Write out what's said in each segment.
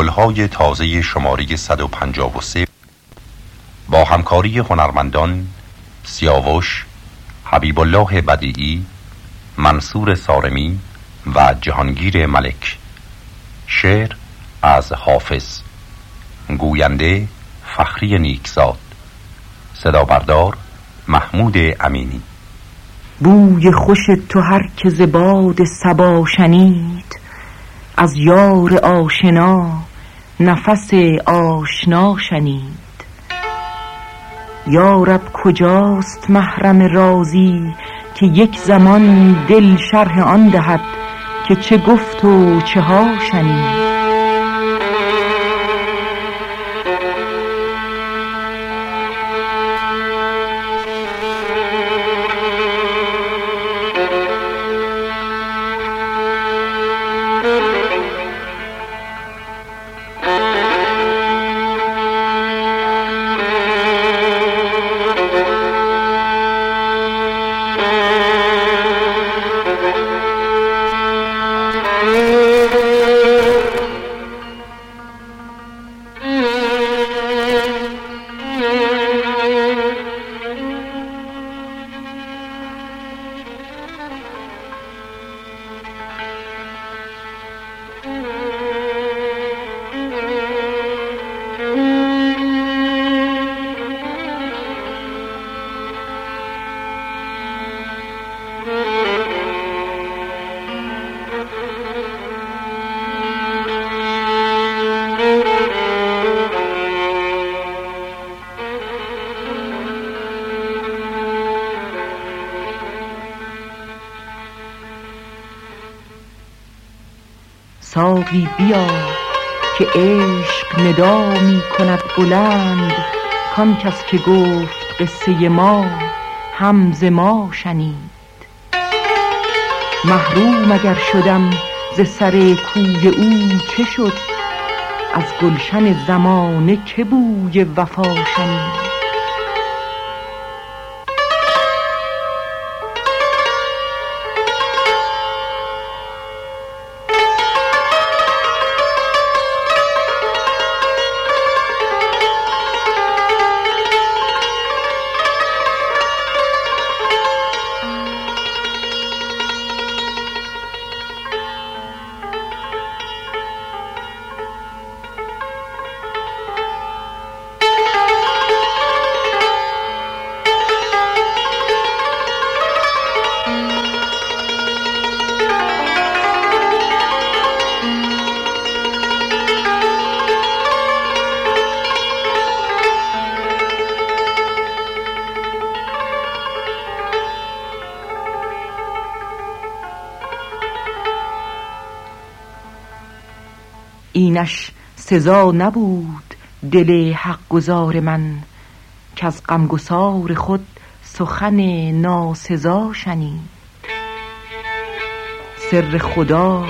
گلهای تازه شماره 153 با همکاری هنرمندان سیاوش حبیب الله بدیعی منصور سارمی و جهانگیر ملک. شعر از حافظ. گوینده فخری نیکزاد. صدا بردار محمود امینی. بوی خوش تو هر که باد صبا شنید از یار آشنا نفس آشنا شنید. یارب کجاست محرم رازی که یک زمان دل شرح آن دهد که چه گفت و چه ها شنید؟ ساقی بیا که عشق ندا می کند بلند. کان کس که گفت قصه ما هم ما شنید. محروم اگر شدم ز سر کوی او چه شد؟ از گلشن زمانه که بوی وفا شنید. سزا نبود دل حق گذار من که از غمگسار خود سخن ناسزا شنید. سر خدا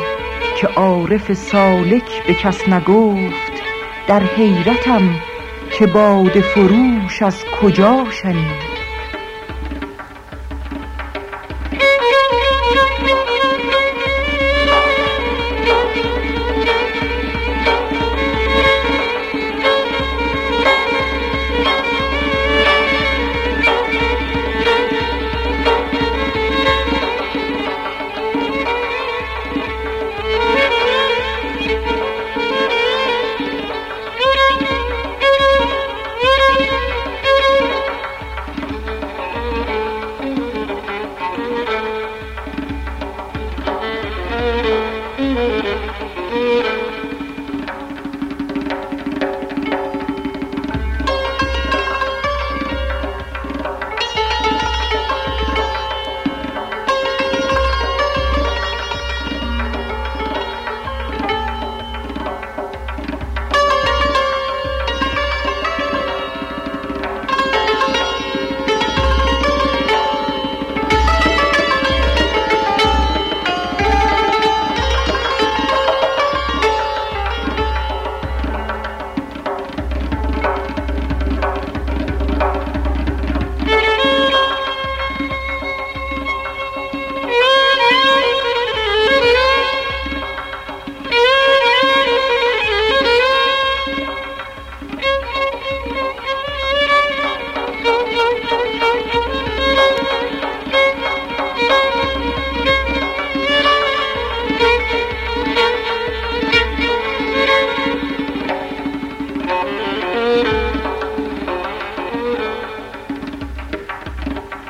که عارف سالک به کس نگفت در حیرتم که باد فروش از کجا شنید.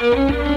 Música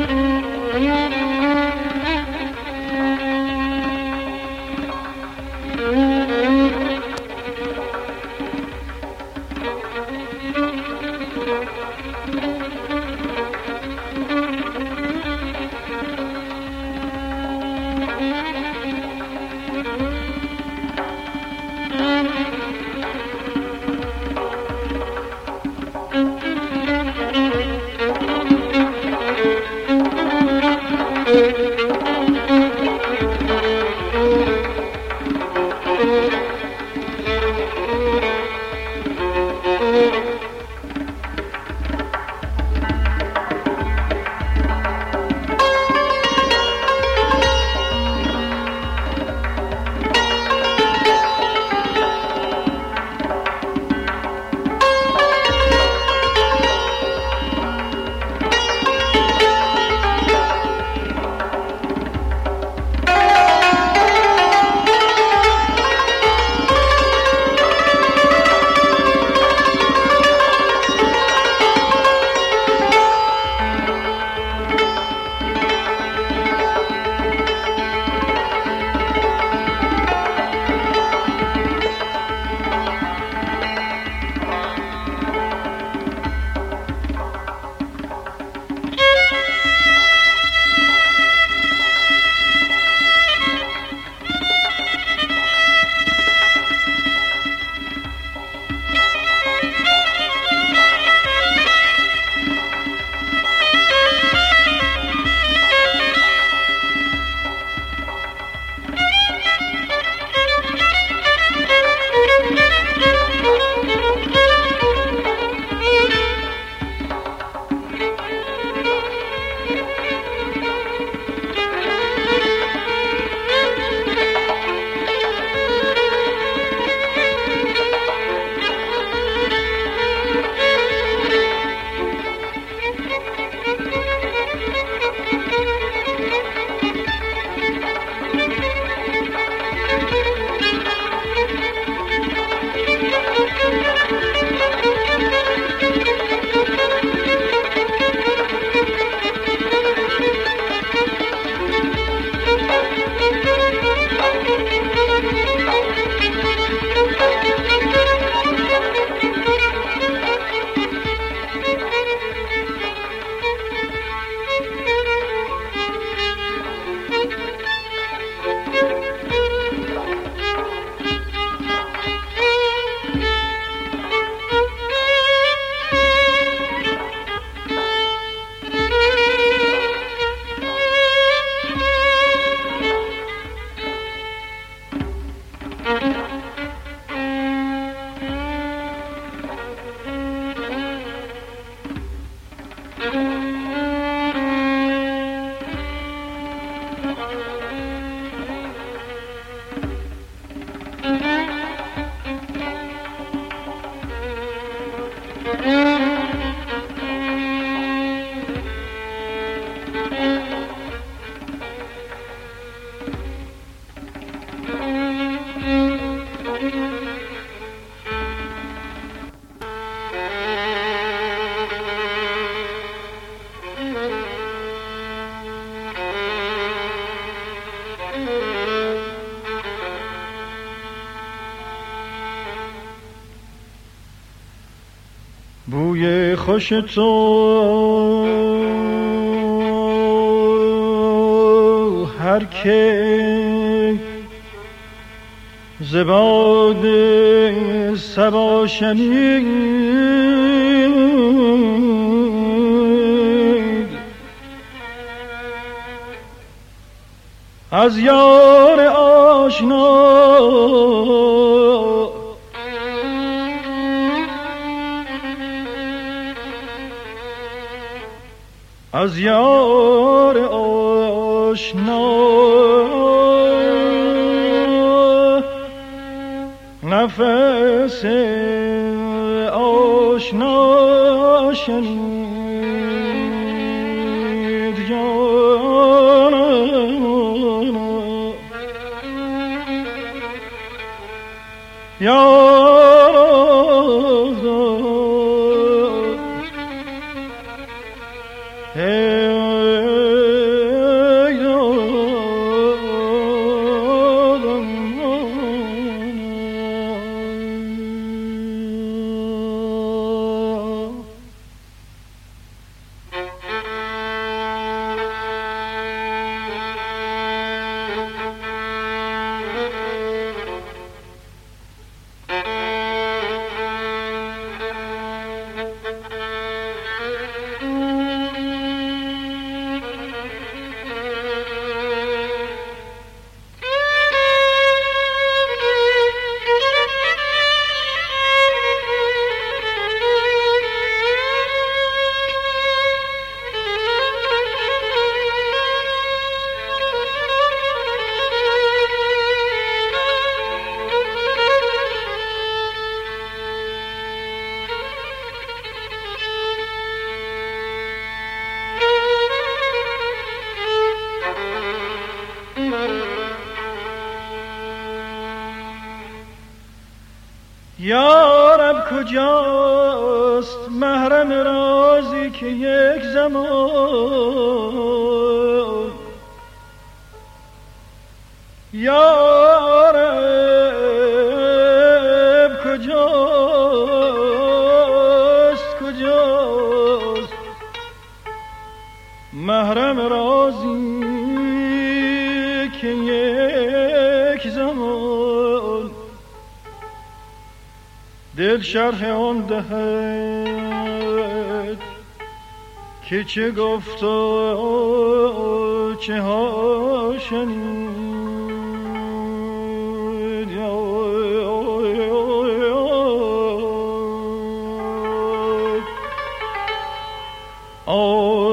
خوش تو. هر که زباد سبا شنید از یار آشنا از یار آشنا. نفس آشنا شنید که یک زمان یارب کجاست کجاست؟ محرم رازی که یک زمان. دل شرح آن دهد که چه گفت و چه ها شنید. دل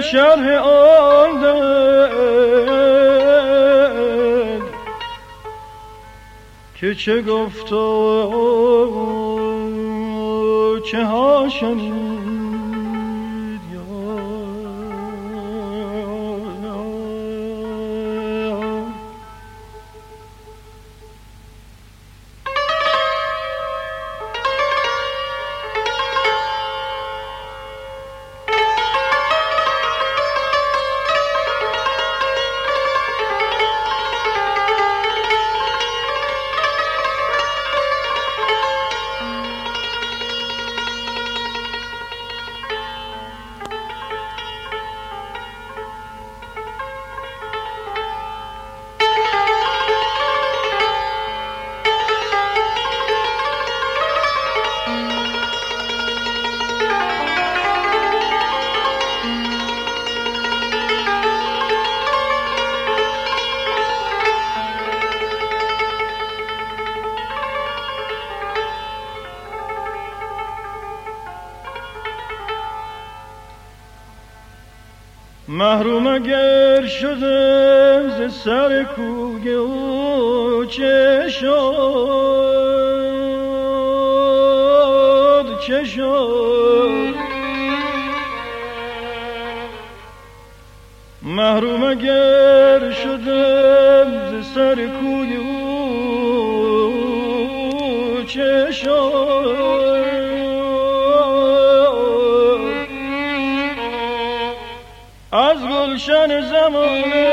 شرح آن دل که چه گفت و چه ها شنید کوی او چه شد محروم اگر شدم ز سر کوی او چه از گلشن زمانه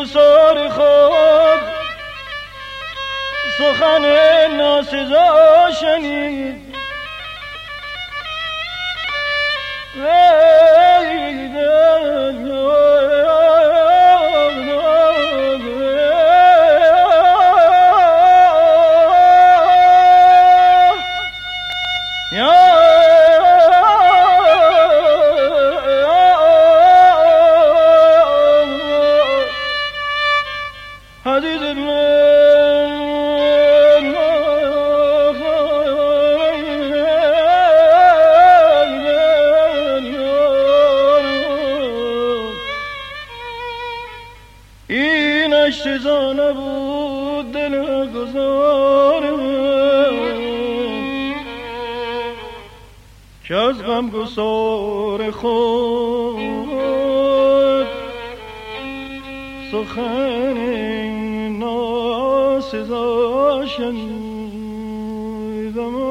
غم گسار خود سخن ناسزا شنید. the moon.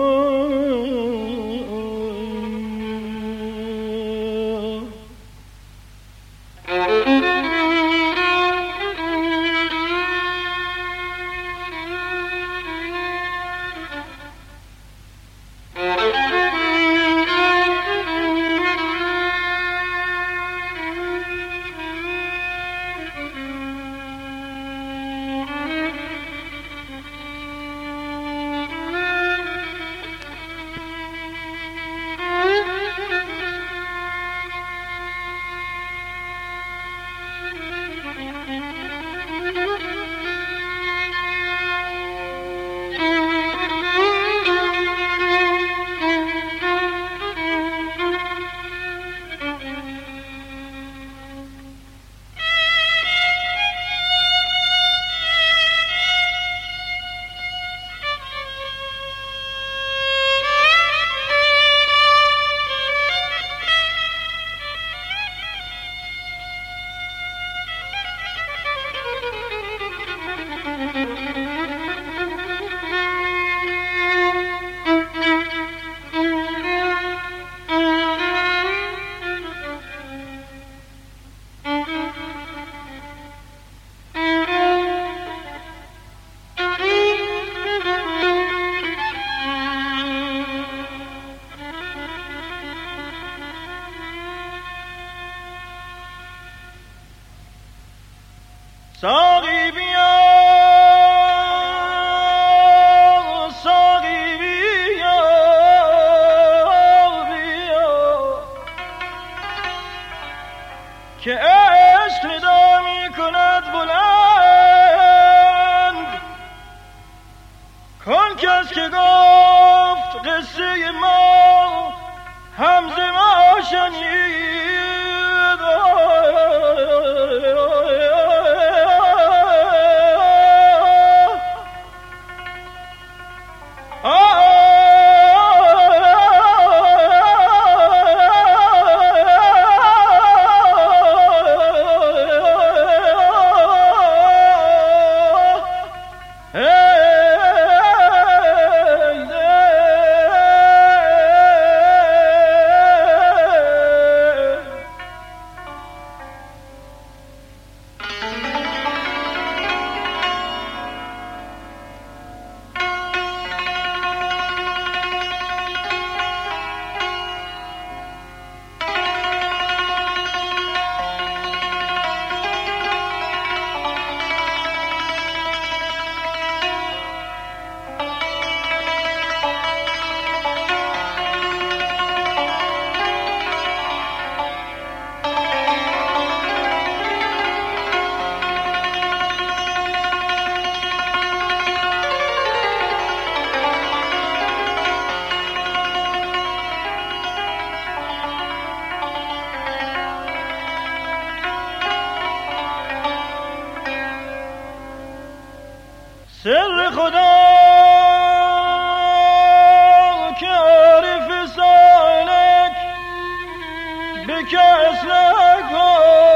کس نگفت.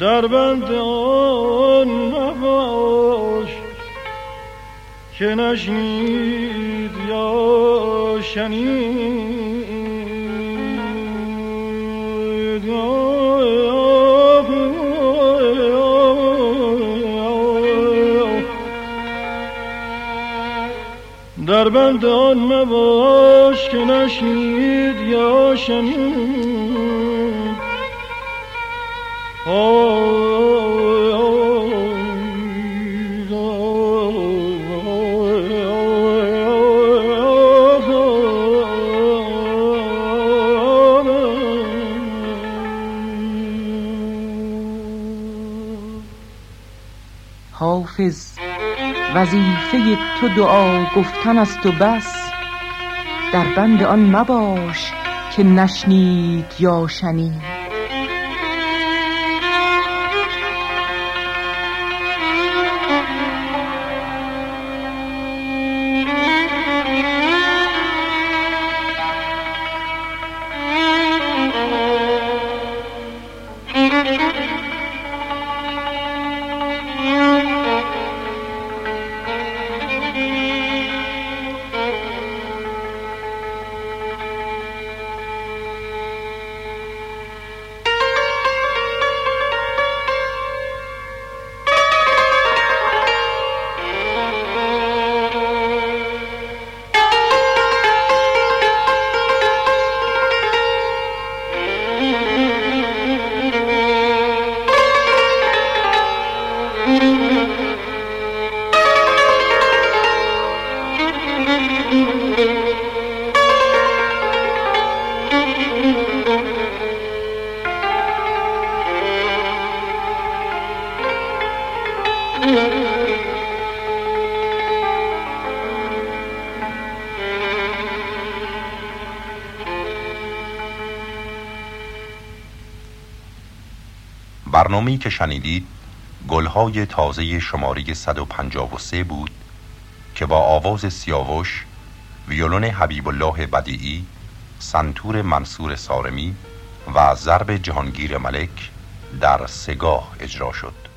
در بند آن مباش که نشنید یا شنید. در بند آن مباش که نشنید یا شنید. حافظ. وظیفه تو دعا گفتن است و بس. در بند آن مباش که نشنید یا شنید. برنامه‌ای که شنیدید گلهای تازه شماره 153 بود که با آواز سیاوش ویولون حبیب الله بدیعی سنتور منصور سارمی و ضرب جهانگیر ملک در سگاه اجرا شد.